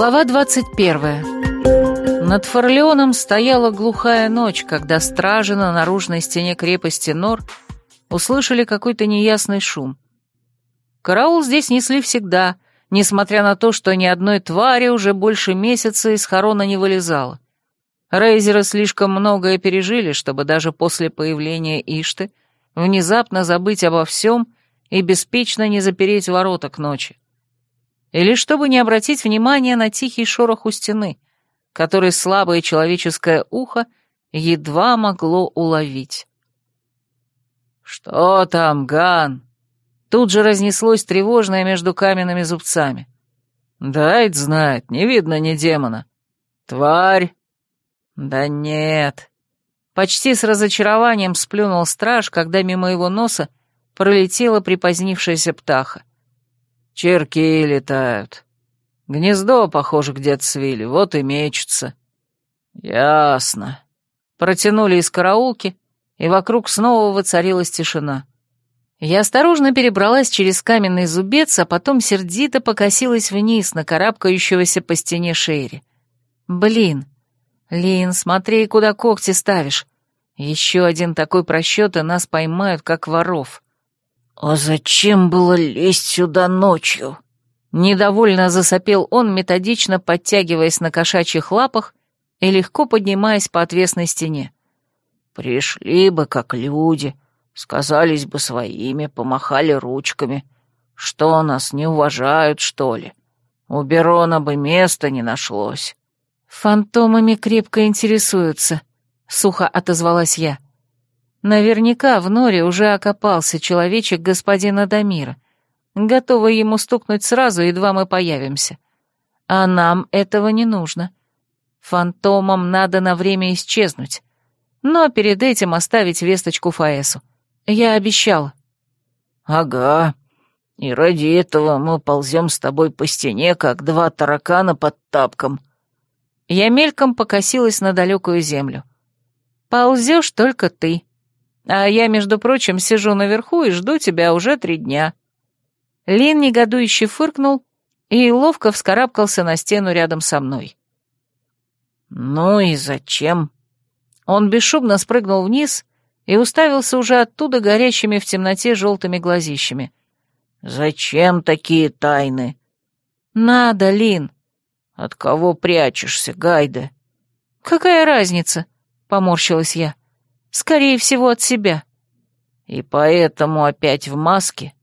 Глава 21. Над Форлеоном стояла глухая ночь, когда стражи на наружной стене крепости Нор услышали какой-то неясный шум. Караул здесь несли всегда, несмотря на то, что ни одной твари уже больше месяца из хорона не вылезало. Рейзеры слишком многое пережили, чтобы даже после появления Ишты внезапно забыть обо всем и беспечно не запереть ворота к ночи или чтобы не обратить внимания на тихий шорох у стены, который слабое человеческое ухо едва могло уловить. «Что там, Ган?» Тут же разнеслось тревожное между каменными зубцами. «Дайт знает, не видно ни демона. Тварь!» «Да нет!» Почти с разочарованием сплюнул страж, когда мимо его носа пролетела припозднившаяся птаха. Черки летают. Гнездо, похоже, где-то свили, вот и мечутся. Ясно. Протянули из караулки, и вокруг снова воцарилась тишина. Я осторожно перебралась через каменный зубец, а потом сердито покосилась вниз на карабкающегося по стене Шейри. Блин, Лин, смотри, куда когти ставишь. Еще один такой просчет, и нас поймают, как воров. «А зачем было лезть сюда ночью?» Недовольно засопел он, методично подтягиваясь на кошачьих лапах и легко поднимаясь по отвесной стене. «Пришли бы, как люди, сказались бы своими, помахали ручками. Что, нас не уважают, что ли? У Берона бы места не нашлось». «Фантомами крепко интересуются», — сухо отозвалась я. Наверняка в норе уже окопался человечек господина Дамира, готовый ему стукнуть сразу, едва мы появимся. А нам этого не нужно. Фантомам надо на время исчезнуть, но перед этим оставить весточку Фаэсу. Я обещала. «Ага, и ради этого мы ползем с тобой по стене, как два таракана под тапком». Я мельком покосилась на далекую землю. «Ползешь только ты», а я, между прочим, сижу наверху и жду тебя уже три дня». Лин негодующе фыркнул и ловко вскарабкался на стену рядом со мной. «Ну и зачем?» Он бесшумно спрыгнул вниз и уставился уже оттуда горящими в темноте желтыми глазищами. «Зачем такие тайны?» «Надо, Лин». «От кого прячешься, Гайда?» «Какая разница?» — поморщилась я. Скорее всего, от себя. И поэтому опять в маске?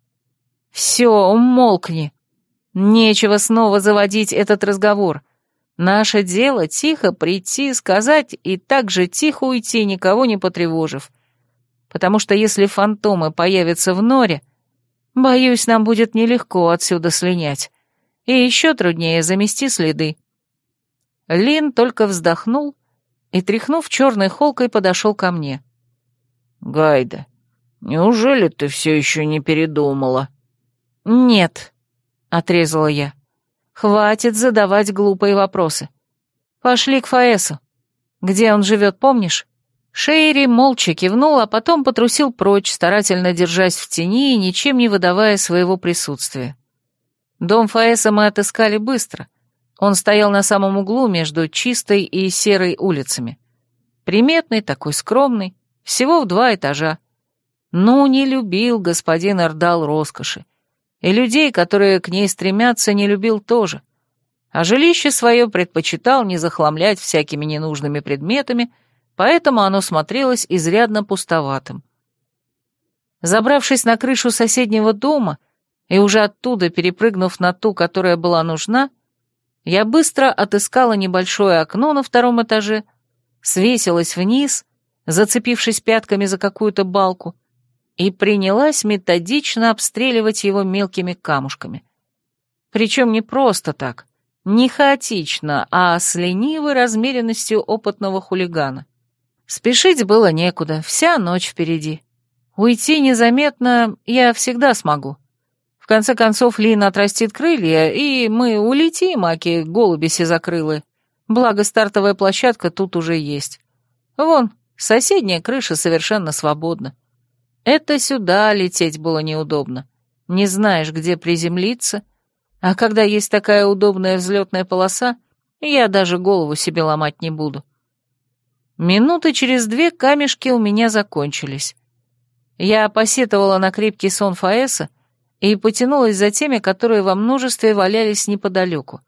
Все, умолкни. Нечего снова заводить этот разговор. Наше дело тихо прийти, сказать и так же тихо уйти, никого не потревожив. Потому что если фантомы появятся в норе, боюсь, нам будет нелегко отсюда слинять. И еще труднее замести следы. Лин только вздохнул и, тряхнув черной холкой, подошел ко мне. «Гайда, неужели ты все еще не передумала?» «Нет», — отрезала я. «Хватит задавать глупые вопросы. Пошли к Фаэсу. Где он живет, помнишь?» Шейри молча кивнул, а потом потрусил прочь, старательно держась в тени и ничем не выдавая своего присутствия. Дом Фаэса мы отыскали быстро. Он стоял на самом углу между чистой и серой улицами. Приметный, такой скромный, всего в два этажа. Ну, не любил господин Ордал роскоши. И людей, которые к ней стремятся, не любил тоже. А жилище свое предпочитал не захламлять всякими ненужными предметами, поэтому оно смотрелось изрядно пустоватым. Забравшись на крышу соседнего дома и уже оттуда перепрыгнув на ту, которая была нужна, я быстро отыскала небольшое окно на втором этаже, свесилась вниз, зацепившись пятками за какую-то балку, и принялась методично обстреливать его мелкими камушками. Причем не просто так, не хаотично, а с ленивой размеренностью опытного хулигана. Спешить было некуда, вся ночь впереди. Уйти незаметно я всегда смогу. В конце концов, Лина отрастит крылья, и мы улетим, аки голуби закрылы. Благо, стартовая площадка тут уже есть. Вон, соседняя крыша совершенно свободна. Это сюда лететь было неудобно. Не знаешь, где приземлиться, А когда есть такая удобная взлетная полоса, я даже голову себе ломать не буду. Минуты через две камешки у меня закончились. Я посетовала на крепкий сон Фаэса и потянулась за теми, которые во множестве валялись неподалеку.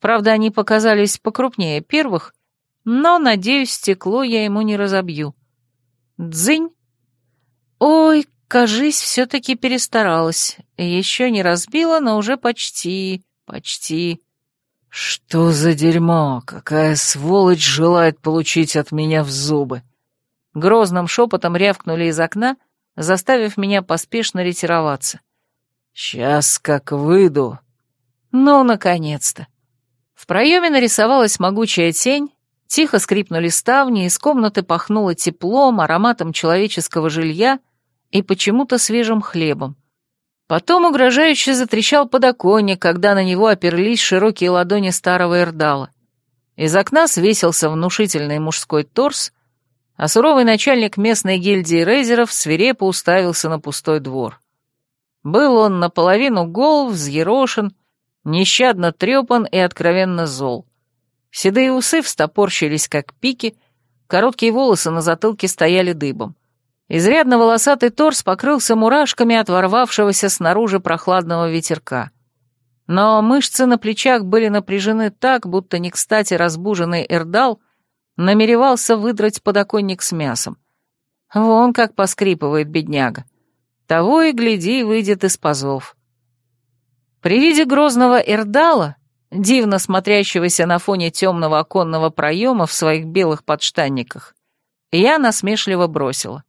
Правда, они показались покрупнее первых, но, надеюсь, стекло я ему не разобью. Дзынь! Ой, кажись, все-таки перестаралась. Еще не разбила, но уже почти, почти. «Что за дерьмо? Какая сволочь желает получить от меня в зубы?» Грозным шепотом рявкнули из окна, заставив меня поспешно ретироваться. «Сейчас как выйду». Ну, наконец-то. В проеме нарисовалась могучая тень, тихо скрипнули ставни, из комнаты пахнуло теплом, ароматом человеческого жилья и почему-то свежим хлебом. Потом угрожающе затрещал подоконник, когда на него оперлись широкие ладони старого Эрдала. Из окна свесился внушительный мужской торс, а суровый начальник местной гильдии рейзеров свирепо уставился на пустой двор. Был он наполовину гол, взъерошен, нещадно трепан и откровенно зол. Седые усы встопорщились, как пики, короткие волосы на затылке стояли дыбом. Изрядно волосатый торс покрылся мурашками от ворвавшегося снаружи прохладного ветерка. Но мышцы на плечах были напряжены так, будто не кстати разбуженный Эрдал намеревался выдрать подоконник с мясом. Вон как поскрипывает бедняга. Того и гляди, выйдет из пазов. При виде грозного Эрдала, дивно смотрящегося на фоне темного оконного проема в своих белых подштанниках, я насмешливо бросила.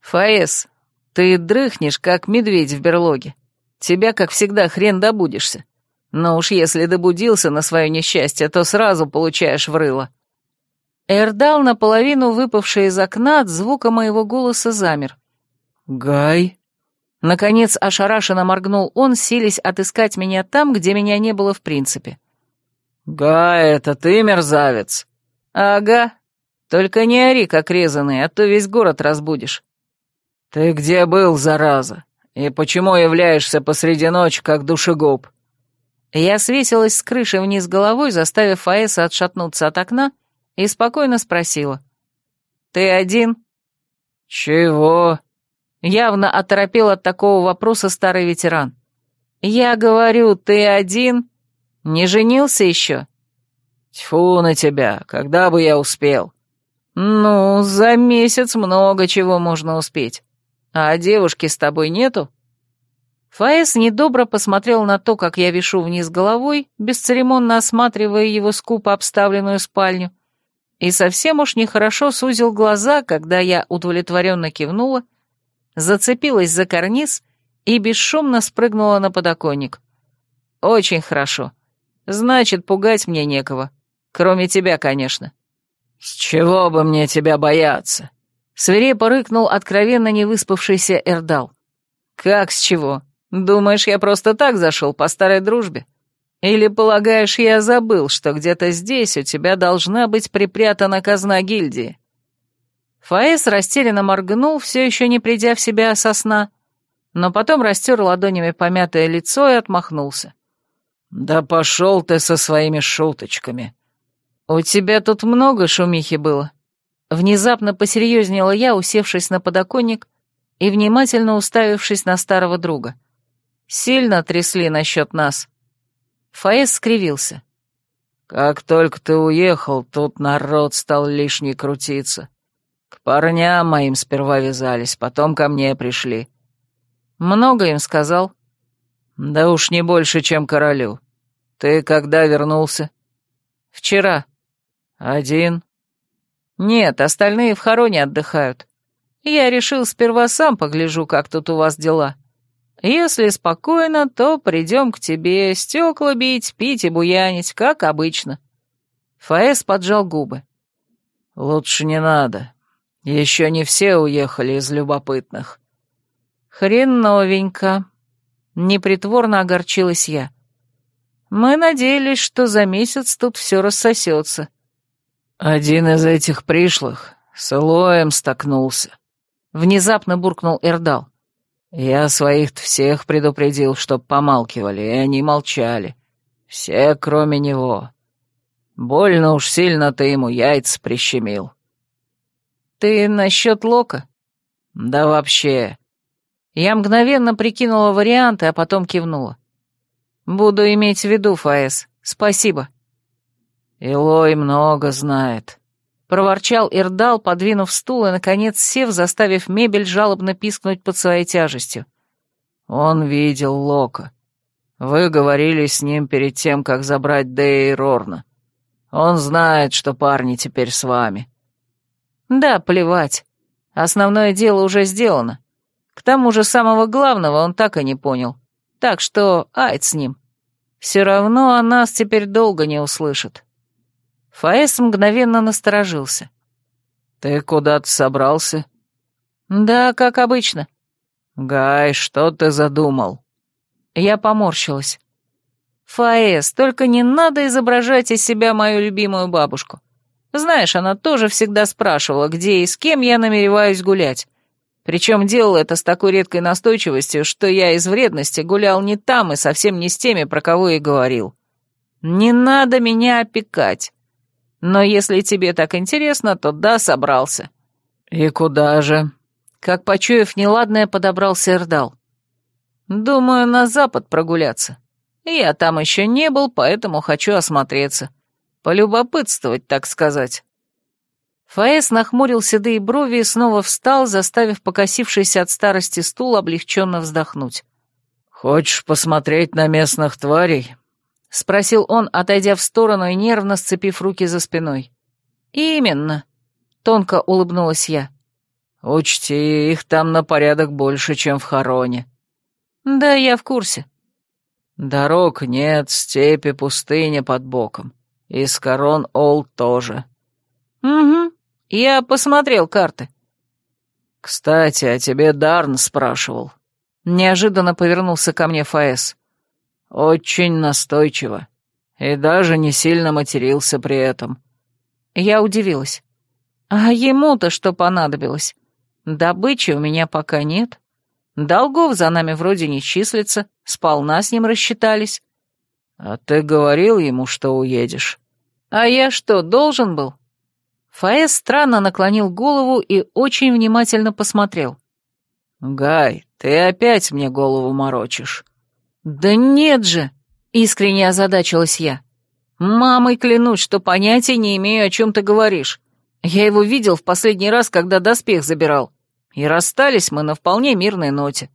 «Фаэс, ты дрыхнешь, как медведь в берлоге. Тебя, как всегда, хрен добудешься. Но уж если добудился на свое несчастье, то сразу получаешь в рыло». Эрдал, наполовину выпавший из окна, от звука моего голоса замер. «Гай?» Наконец ошарашенно моргнул он, силясь отыскать меня там, где меня не было в принципе. «Гай, это ты, мерзавец?» «Ага. Только не ори, как резаный, а то весь город разбудишь». «Ты где был, зараза? И почему являешься посреди ночи, как душегуб?» Я свесилась с крыши вниз головой, заставив Фаэса отшатнуться от окна, и спокойно спросила. «Ты один?» «Чего?» Явно оторопел от такого вопроса старый ветеран. «Я говорю, ты один? Не женился еще?» «Тьфу на тебя, когда бы я успел?» «Ну, за месяц много чего можно успеть. А девушки с тобой нету?» Фаэс недобро посмотрел на то, как я вишу вниз головой, бесцеремонно осматривая его скупо обставленную спальню, и совсем уж нехорошо сузил глаза, когда я удовлетворенно кивнула, зацепилась за карниз и бесшумно спрыгнула на подоконник. «Очень хорошо. Значит, пугать мне некого. Кроме тебя, конечно». «С чего бы мне тебя бояться?» Свирепо рыкнул откровенно невыспавшийся Эрдал. «Как с чего? Думаешь, я просто так зашел по старой дружбе? Или полагаешь, я забыл, что где-то здесь у тебя должна быть припрятана казна гильдии?» Фаэс растерянно моргнул, все еще не придя в себя со сна, но потом растер ладонями помятое лицо и отмахнулся. «Да пошел ты со своими шуточками!» «У тебя тут много шумихи было?» Внезапно посерьезнела я, усевшись на подоконник и внимательно уставившись на старого друга. Сильно трясли насчет нас. Фаэс скривился. «Как только ты уехал, тут народ стал лишний крутиться. К парням моим сперва вязались, потом ко мне пришли». «Много им сказал?» «Да уж не больше, чем королю. Ты когда вернулся?» «Вчера». «Один?» «Нет, остальные в хороне отдыхают. Я решил сперва сам погляжу, как тут у вас дела. Если спокойно, то придем к тебе стекла бить, пить и буянить, как обычно». Фаэс поджал губы. «Лучше не надо. Еще не все уехали из любопытных». «Хреновенько», — непритворно огорчилась я. «Мы надеялись, что за месяц тут все рассосется». «Один из этих пришлых с Элоем столкнулся», — внезапно буркнул Эрдал. Я своих всех предупредил, чтоб помалкивали, и они молчали. Все, кроме него. Больно уж сильно ты ему яйца прищемил. Ты насчет Лока? Да вообще. Я мгновенно прикинула варианты, а потом кивнула. Буду иметь в виду, Фаэс. Спасибо. Илой много знает. Проворчал Ирдал, подвинув стул и, наконец, сев, заставив мебель жалобно пискнуть под своей тяжестью. Он видел Лока. Вы говорили с ним перед тем, как забрать Дэя и Рорна. Он знает, что парни теперь с вами. Да, плевать. Основное дело уже сделано. К тому же самого главного он так и не понял. Так что айд с ним. Все равно о нас теперь долго не услышит. Фаэс мгновенно насторожился. «Ты куда-то собрался?» «Да, как обычно». «Гай, что ты задумал?» Я поморщилась. «Фаэс, только не надо изображать из себя мою любимую бабушку. Знаешь, она тоже всегда спрашивала, где и с кем я намереваюсь гулять. Причем делала это с такой редкой настойчивостью, что я из вредности гулял не там и совсем не с теми, про кого и говорил. Не надо меня опекать. Но если тебе так интересно, то да, собрался». «И куда же?» Как почуяв неладное, подобрался Эрдал. «Думаю, на запад прогуляться. Я там еще не был, поэтому хочу осмотреться. Полюбопытствовать, так сказать». Фаэс нахмурил седые брови и снова встал, заставив покосившийся от старости стул облегченно вздохнуть. «Хочешь посмотреть на местных тварей?» — спросил он, отойдя в сторону и нервно сцепив руки за спиной. «Именно», — тонко улыбнулась я. «Учти, их там на порядок больше, чем в Хороне». «Да, я в курсе». «Дорог нет, степи, пустыня под боком. И с Корон Ол тоже». «Угу, я посмотрел карты». «Кстати, о тебе Дарн спрашивал». Неожиданно повернулся ко мне Фаэс. Очень настойчиво. И даже не сильно матерился при этом. Я удивилась. А ему-то что понадобилось? Добычи у меня пока нет. Долгов за нами вроде не числится, сполна с ним рассчитались. А ты говорил ему, что уедешь? А я что, должен был? Фаэс странно наклонил голову и очень внимательно посмотрел. «Гай, ты опять мне голову морочишь. «Да нет же!» — искренне озадачилась я. «Мамой клянусь, что понятия не имею, о чем ты говоришь. Я его видел в последний раз, когда доспех забирал. И расстались мы на вполне мирной ноте.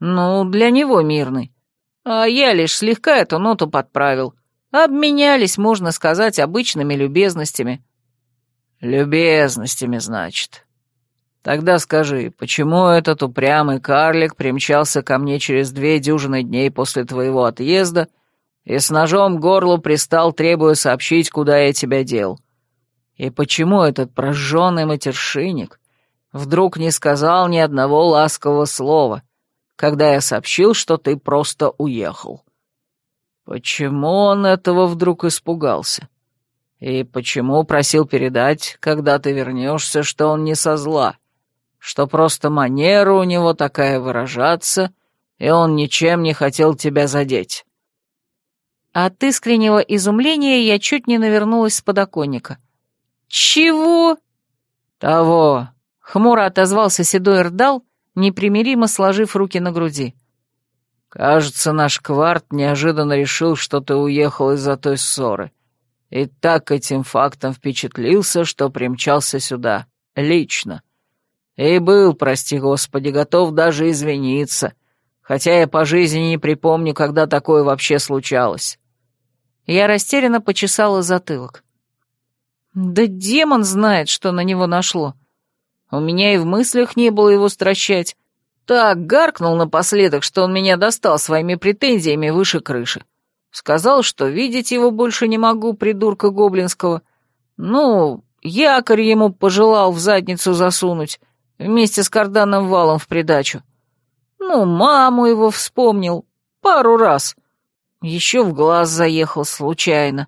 Ну, для него мирной. А я лишь слегка эту ноту подправил. Обменялись, можно сказать, обычными любезностями». «Любезностями, значит», Тогда скажи, почему этот упрямый карлик примчался ко мне через две дюжины дней после твоего отъезда и с ножом к горлу пристал, требуя сообщить, куда я тебя дел? И почему этот прожженный матершинник вдруг не сказал ни одного ласкового слова, когда я сообщил, что ты просто уехал? Почему он этого вдруг испугался? И почему просил передать, когда ты вернешься, что он не со зла?» что просто манера у него такая выражаться, и он ничем не хотел тебя задеть». От искреннего изумления я чуть не навернулась с подоконника. «Чего?» «Того», — хмуро отозвался седой Рдал, непримиримо сложив руки на груди. «Кажется, наш кварт неожиданно решил, что ты уехал из-за той ссоры, и так этим фактом впечатлился, что примчался сюда, лично. И был, прости господи, готов даже извиниться, хотя я по жизни не припомню, когда такое вообще случалось. Я растерянно почесала затылок. Да демон знает, что на него нашло. У меня и в мыслях не было его стращать. Так гаркнул напоследок, что он меня достал своими претензиями выше крыши. Сказал, что видеть его больше не могу, придурка гоблинского. Ну, якорь ему пожелал в задницу засунуть, вместе с карданным валом в придачу. Ну, маму его вспомнил пару раз. Еще в глаз заехал случайно.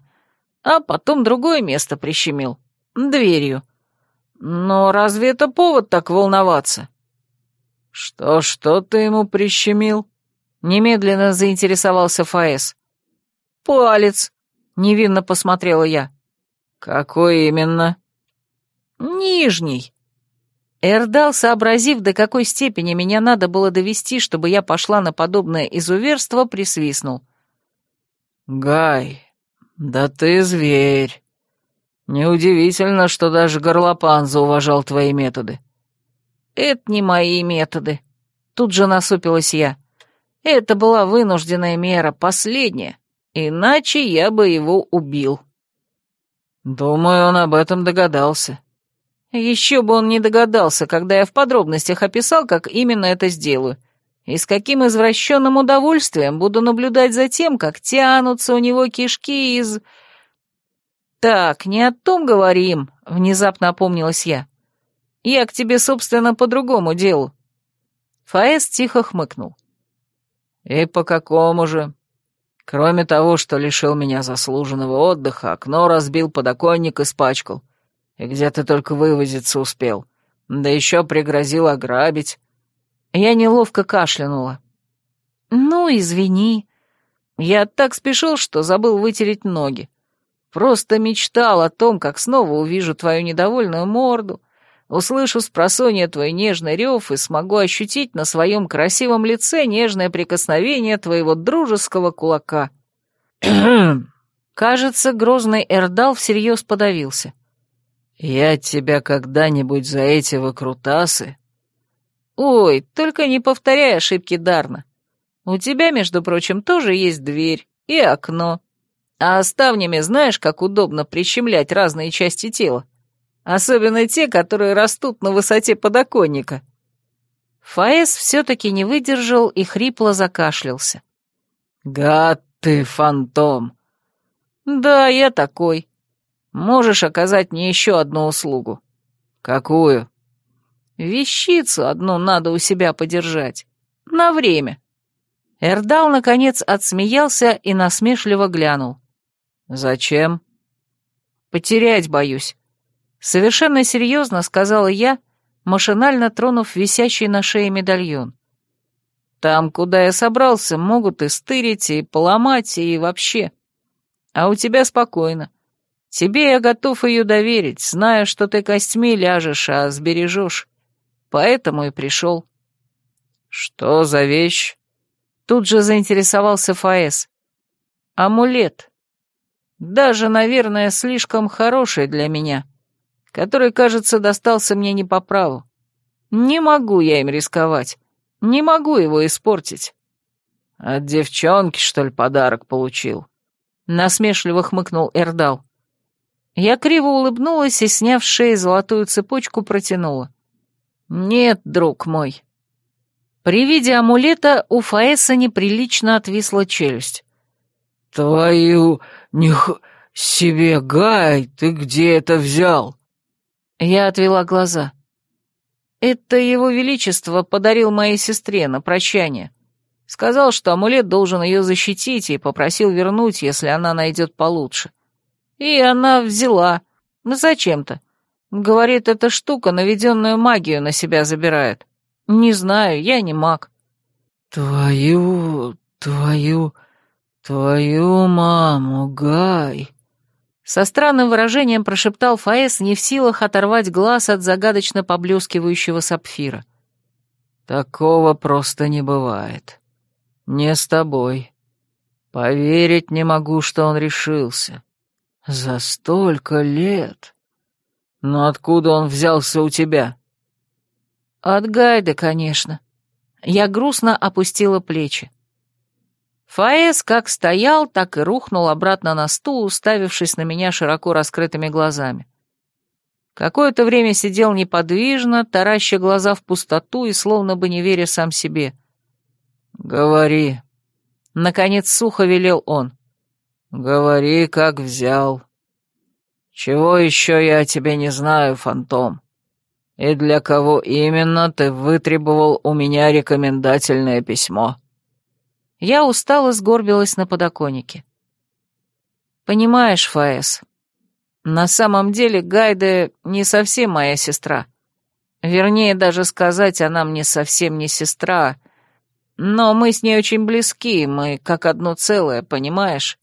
А потом другое место прищемил. Дверью. Но разве это повод так волноваться? «Что-что ты ему прищемил?» Немедленно заинтересовался Фаэс. «Палец!» — невинно посмотрела я. «Какой именно?» «Нижний». Эрдал, сообразив, до какой степени меня надо было довести, чтобы я пошла на подобное изуверство, присвистнул. «Гай, да ты зверь. Неудивительно, что даже Горлопан зауважал твои методы». «Это не мои методы», — тут же насупилась я. «Это была вынужденная мера, последняя, иначе я бы его убил». «Думаю, он об этом догадался». Еще бы он не догадался, когда я в подробностях описал, как именно это сделаю, и с каким извращенным удовольствием буду наблюдать за тем, как тянутся у него кишки из... «Так, не о том говорим», — внезапно опомнилась я. «Я к тебе, собственно, по другому делу». Фаэс тихо хмыкнул. «И по какому же?» Кроме того, что лишил меня заслуженного отдыха, окно разбил, подоконник испачкал. И где ты только вывозиться успел. Да еще пригрозил ограбить. Я неловко кашлянула. «Ну, извини. Я так спешил, что забыл вытереть ноги. Просто мечтал о том, как снова увижу твою недовольную морду, услышу с просонья твой нежный рев и смогу ощутить на своем красивом лице нежное прикосновение твоего дружеского кулака». Кажется, грозный Эрдал всерьез подавился. «Я тебя когда-нибудь за эти выкрутасы...» «Ой, только не повторяй ошибки Дарна. У тебя, между прочим, тоже есть дверь и окно. А ставнями знаешь, как удобно прищемлять разные части тела? Особенно те, которые растут на высоте подоконника». Фаэс все-таки не выдержал и хрипло закашлялся. «Гад ты, фантом!» «Да, я такой. Можешь оказать мне еще одну услугу». «Какую?» «Вещицу одну надо у себя подержать. На время». Эрдал, наконец, отсмеялся и насмешливо глянул. «Зачем?» «Потерять боюсь». Совершенно серьезно сказала я, машинально тронув висящий на шее медальон. «Там, куда я собрался, могут и стырить, и поломать, и вообще. А у тебя спокойно. Тебе я готов ее доверить, зная, что ты костьми ляжешь, а сбережешь. Поэтому и пришел». «Что за вещь?» Тут же заинтересовался Фаэс. «Амулет. Даже, наверное, слишком хороший для меня, который, кажется, достался мне не по праву. Не могу я им рисковать, не могу его испортить». «От девчонки, что ли, подарок получил?» Насмешливо хмыкнул Эрдал. Я криво улыбнулась и, сняв с шеи золотую цепочку, протянула. «Нет, друг мой». При виде амулета у Фаэса неприлично отвисла челюсть. «Твою них себе, Гай, ты где это взял?» Я отвела глаза. «Это его величество подарил моей сестре на прощание. Сказал, что амулет должен ее защитить, и попросил вернуть, если она найдет получше. И она взяла. Ну зачем-то. Говорит, эта штука наведенную магию на себя забирает. Не знаю, я не маг. Твою, твою, твою маму, Гай. Со странным выражением прошептал Фаэс, не в силах оторвать глаз от загадочно поблескивающего сапфира. Такого просто не бывает. Не с тобой. Поверить не могу, что он решился. «За столько лет! Но откуда он взялся у тебя?» «От Гайда, конечно». Я грустно опустила плечи. Фаэс как стоял, так и рухнул обратно на стул, уставившись на меня широко раскрытыми глазами. Какое-то время сидел неподвижно, тараща глаза в пустоту и словно бы не веря сам себе. «Говори», — наконец сухо велел он. «Говори, как взял. Чего еще я о тебе не знаю, фантом? И для кого именно ты вытребовал у меня рекомендательное письмо?» Я устало сгорбилась на подоконнике. «Понимаешь, Фаэс, на самом деле Гайде не совсем моя сестра. Вернее, даже сказать, она мне совсем не сестра, но мы с ней очень близки, мы как одно целое, понимаешь?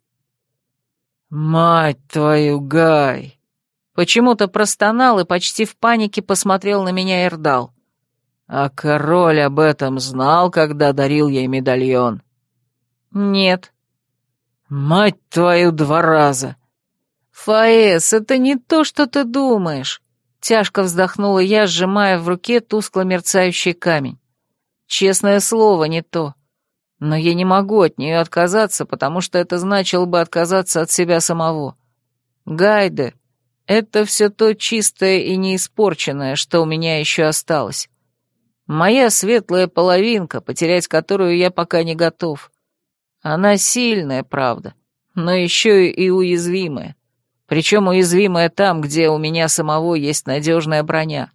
«Мать твою, Гай!» Почему-то простонал и почти в панике посмотрел на меня Эрдал. «А король об этом знал, когда дарил ей медальон?» «Нет». «Мать твою, два раза!» «Фаэс, это не то, что ты думаешь!» Тяжко вздохнула я, сжимая в руке тускло мерцающий камень. «Честное слово, не то. Но я не могу от нее отказаться, потому что это значило бы отказаться от себя самого. Гайде — это все то чистое и неиспорченное, что у меня еще осталось. Моя светлая половинка, потерять которую я пока не готов. Она сильная, правда, но еще и уязвимая. Причем уязвимая там, где у меня самого есть надежная броня.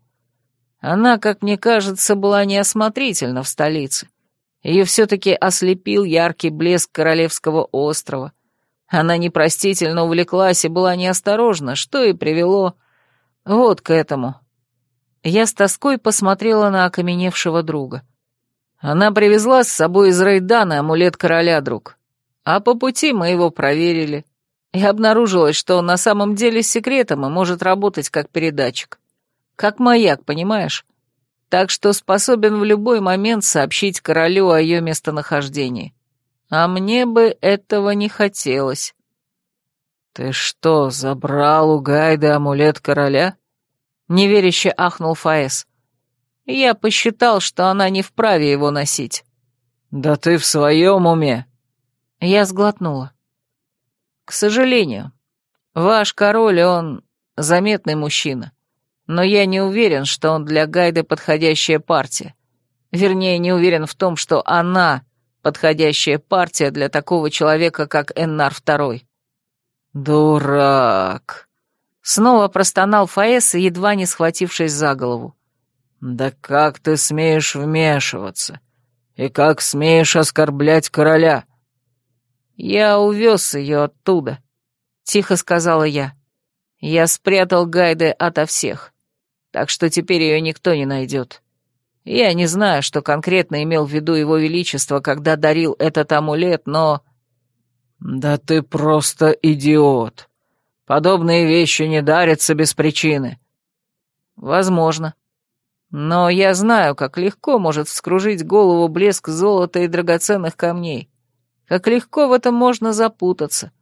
Она, как мне кажется, была неосмотрительна в столице. Ее все-таки ослепил яркий блеск Королевского острова. Она непростительно увлеклась и была неосторожна, что и привело вот к этому. Я с тоской посмотрела на окаменевшего друга. Она привезла с собой из Рейдана амулет короля, друг. А по пути мы его проверили. И обнаружилось, что он на самом деле секретом и может работать как передатчик. Как маяк, понимаешь? Так что способен в любой момент сообщить королю о ее местонахождении. А мне бы этого не хотелось. «Ты что, забрал у Гайда амулет короля?» неверяще ахнул Фаэс. Я посчитал, что она не вправе его носить. «Да ты в своем уме?» Я сглотнула. «К сожалению, ваш король, он заметный мужчина, но я не уверен, что он для Гайды подходящая партия. Вернее, не уверен в том, что она подходящая партия для такого человека, как Эннар Второй». «Дурак!» Снова простонал Фаэс, едва не схватившись за голову. «Да как ты смеешь вмешиваться? И как смеешь оскорблять короля?» «Я увез ее оттуда», — тихо сказала я. «Я спрятал Гайды ото всех, так что теперь ее никто не найдет. Я не знаю, что конкретно имел в виду его величество, когда дарил этот амулет, но...» «Да ты просто идиот!» Подобные вещи не дарятся без причины». «Возможно. Но я знаю, как легко может вскружить голову блеск золота и драгоценных камней. Как легко в этом можно запутаться.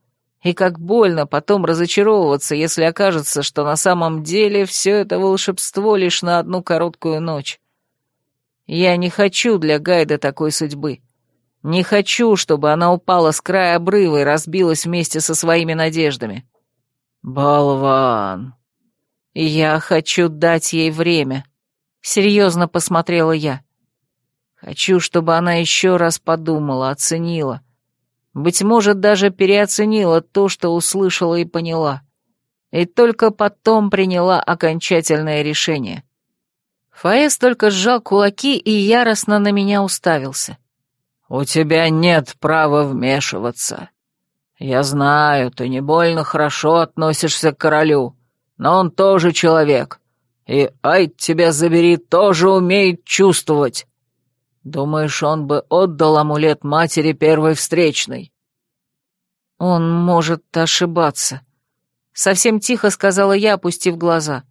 И как больно потом разочаровываться, если окажется, что на самом деле все это волшебство лишь на одну короткую ночь. Я не хочу для Гайда такой судьбы. Не хочу, чтобы она упала с края обрыва и разбилась вместе со своими надеждами. «Болван!» «Я хочу дать ей время», — серьезно посмотрела я. «Хочу, чтобы она еще раз подумала, оценила. Быть может, даже переоценила то, что услышала и поняла. И только потом приняла окончательное решение». Фаэс только сжал кулаки и яростно на меня уставился. «У тебя нет права вмешиваться», «Я знаю, ты не больно хорошо относишься к королю, но он тоже человек, и, ай, тебя забери, тоже умеет чувствовать. Думаешь, он бы отдал амулет матери первой встречной?» «Он может ошибаться», — совсем тихо сказала я, опустив глаза.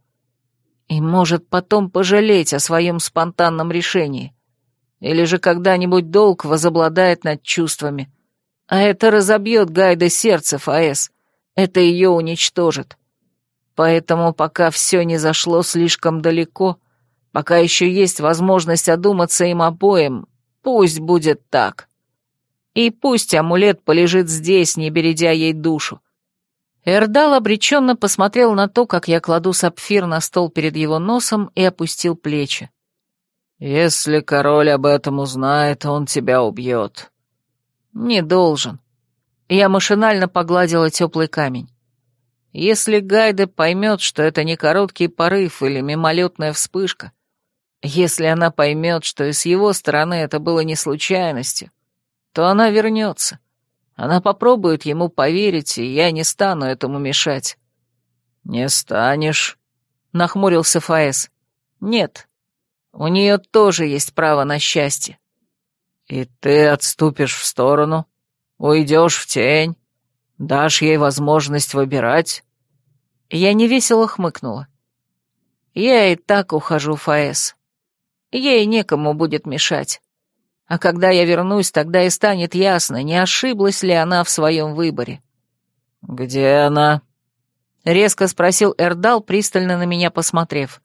«И может потом пожалеть о своем спонтанном решении. Или же когда-нибудь долг возобладает над чувствами» А это разобьет Гайда сердце, Фаэс. Это ее уничтожит. Поэтому пока все не зашло слишком далеко, пока еще есть возможность одуматься им обоим, пусть будет так. И пусть амулет полежит здесь, не бередя ей душу. Эрдал обреченно посмотрел на то, как я кладу сапфир на стол перед его носом и опустил плечи. «Если король об этом узнает, он тебя убьет. «Не должен». Я машинально погладила теплый камень. Если Гайде поймет, что это не короткий порыв или мимолетная вспышка, если она поймет, что и с его стороны это было не случайностью, то она вернется. Она попробует ему поверить, и я не стану этому мешать. «Не станешь», — нахмурился Фаэс. «Нет, У нее тоже есть право на счастье. И ты отступишь в сторону, уйдешь в тень, дашь ей возможность выбирать? Я невесело хмыкнула. Я и так ухожу, Фаэс. Ей некому будет мешать. А когда я вернусь, тогда и станет ясно, не ошиблась ли она в своем выборе. «Где она?» — резко спросил Эрдал, пристально на меня посмотрев.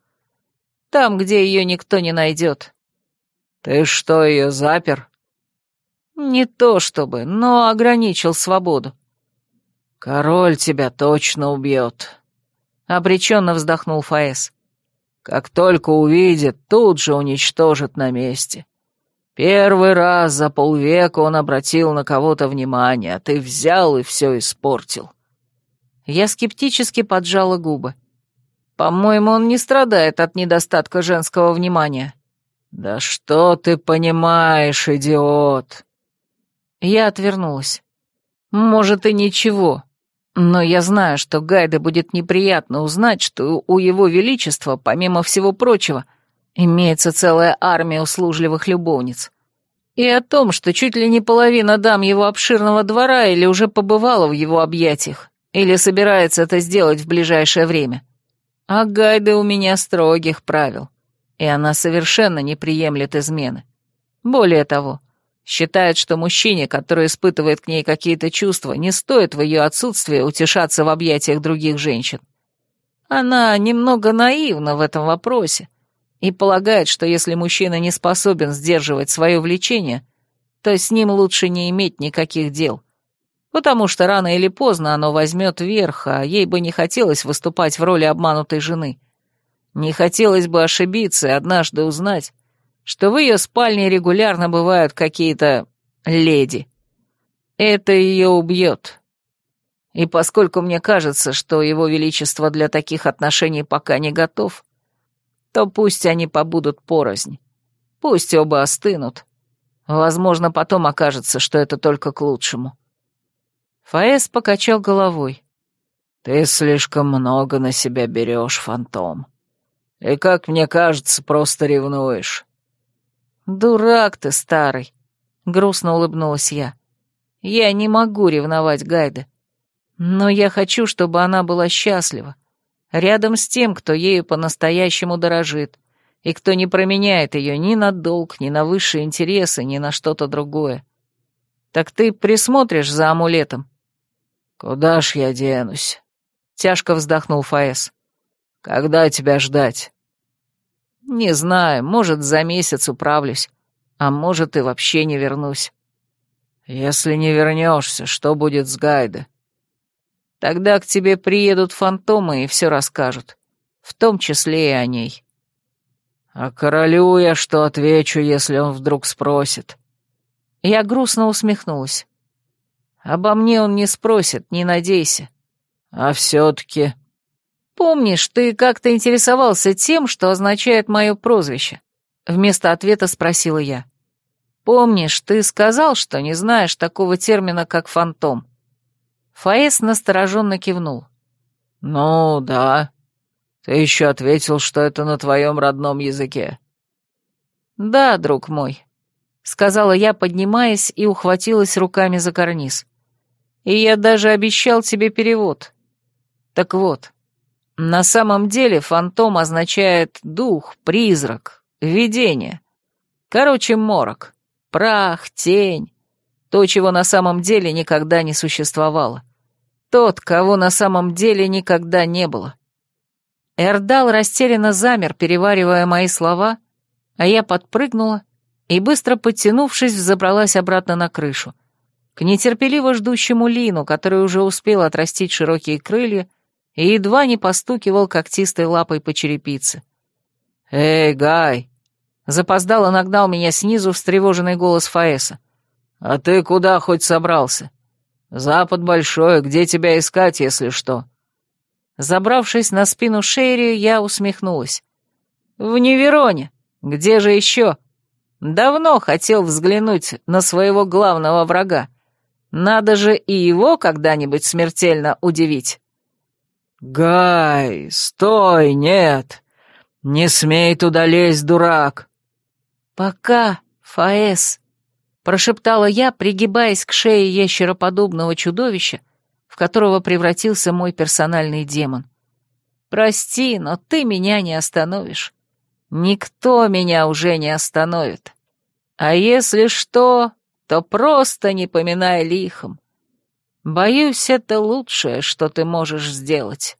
«Там, где ее никто не найдет». «Ты что, ее запер?» «Не то чтобы, но ограничил свободу». «Король тебя точно убьет», — обреченно вздохнул Фаэс. «Как только увидит, тут же уничтожит на месте. Первый раз за полвека он обратил на кого-то внимание, а ты взял и все испортил». Я скептически поджала губы. «По-моему, он не страдает от недостатка женского внимания». «Да что ты понимаешь, идиот?» Я отвернулась. «Может, и ничего. Но я знаю, что Гайде будет неприятно узнать, что у его величества, помимо всего прочего, имеется целая армия услужливых любовниц. И о том, что чуть ли не половина дам его обширного двора или уже побывала в его объятиях, или собирается это сделать в ближайшее время. А Гайда у меня строгих правил, и она совершенно не приемлет измены. Более того, считает, что мужчине, который испытывает к ней какие-то чувства, не стоит в ее отсутствии утешаться в объятиях других женщин. Она немного наивна в этом вопросе и полагает, что если мужчина не способен сдерживать свое влечение, то с ним лучше не иметь никаких дел — потому что рано или поздно оно возьмет верх, а ей бы не хотелось выступать в роли обманутой жены. Не хотелось бы ошибиться и однажды узнать, что в ее спальне регулярно бывают какие-то леди. Это ее убьет. И поскольку мне кажется, что его величество для таких отношений пока не готов, то пусть они побудут порознь. Пусть оба остынут. Возможно, потом окажется, что это только к лучшему. Фаэс покачал головой. «Ты слишком много на себя берешь, фантом. И, как мне кажется, просто ревнуешь». «Дурак ты, старый», — грустно улыбнулась я. «Я не могу ревновать Гайда. Но я хочу, чтобы она была счастлива, рядом с тем, кто ею по-настоящему дорожит, и кто не променяет ее ни на долг, ни на высшие интересы, ни на что-то другое. Так ты присмотришь за амулетом?» «Куда ж я денусь?» — тяжко вздохнул Фаэс. «Когда тебя ждать?» «Не знаю, может, за месяц управлюсь, а может, и вообще не вернусь». «Если не вернешься, что будет с Гайда?» «Тогда к тебе приедут фантомы и все расскажут, в том числе и о ней». «А королю я что отвечу, если он вдруг спросит?» Я грустно усмехнулась. Обо мне он не спросит, не надейся. А все-таки... Помнишь, ты как-то интересовался тем, что означает мое прозвище? Вместо ответа спросила я. Помнишь, ты сказал, что не знаешь такого термина, как фантом? Фаэс настороженно кивнул. «Ну, да. Ты еще ответил, что это на твоем родном языке». «Да, друг мой», — сказала я, поднимаясь и ухватилась руками за карниз. И я даже обещал тебе перевод. Так вот, на самом деле фантом означает дух, призрак, видение. Короче, морок, прах, тень. То, чего на самом деле никогда не существовало. Тот, кого на самом деле никогда не было. Эрдал растерянно замер, переваривая мои слова, а я подпрыгнула и, быстро подтянувшись, взобралась обратно на крышу к нетерпеливо ждущему Лину, который уже успел отрастить широкие крылья и едва не постукивал когтистой лапой по черепице. «Эй, Гай!» Запоздало нагнал меня снизу встревоженный голос Фаэса. «А ты куда хоть собрался? Запад большой, где тебя искать, если что?» Забравшись на спину Шерри, я усмехнулась. «В Невероне! Где же еще? Давно хотел взглянуть на своего главного врага. Надо же и его когда-нибудь смертельно удивить. «Гай, стой, нет! «Не смей туда лезть, дурак!» «Пока, Фаэс!» — прошептала я, пригибаясь к шее ящероподобного чудовища, в которого превратился мой персональный демон. «Прости, но ты меня не остановишь. Никто меня уже не остановит. А если что, то просто не поминай лихом. Боюсь, это лучшее, что ты можешь сделать».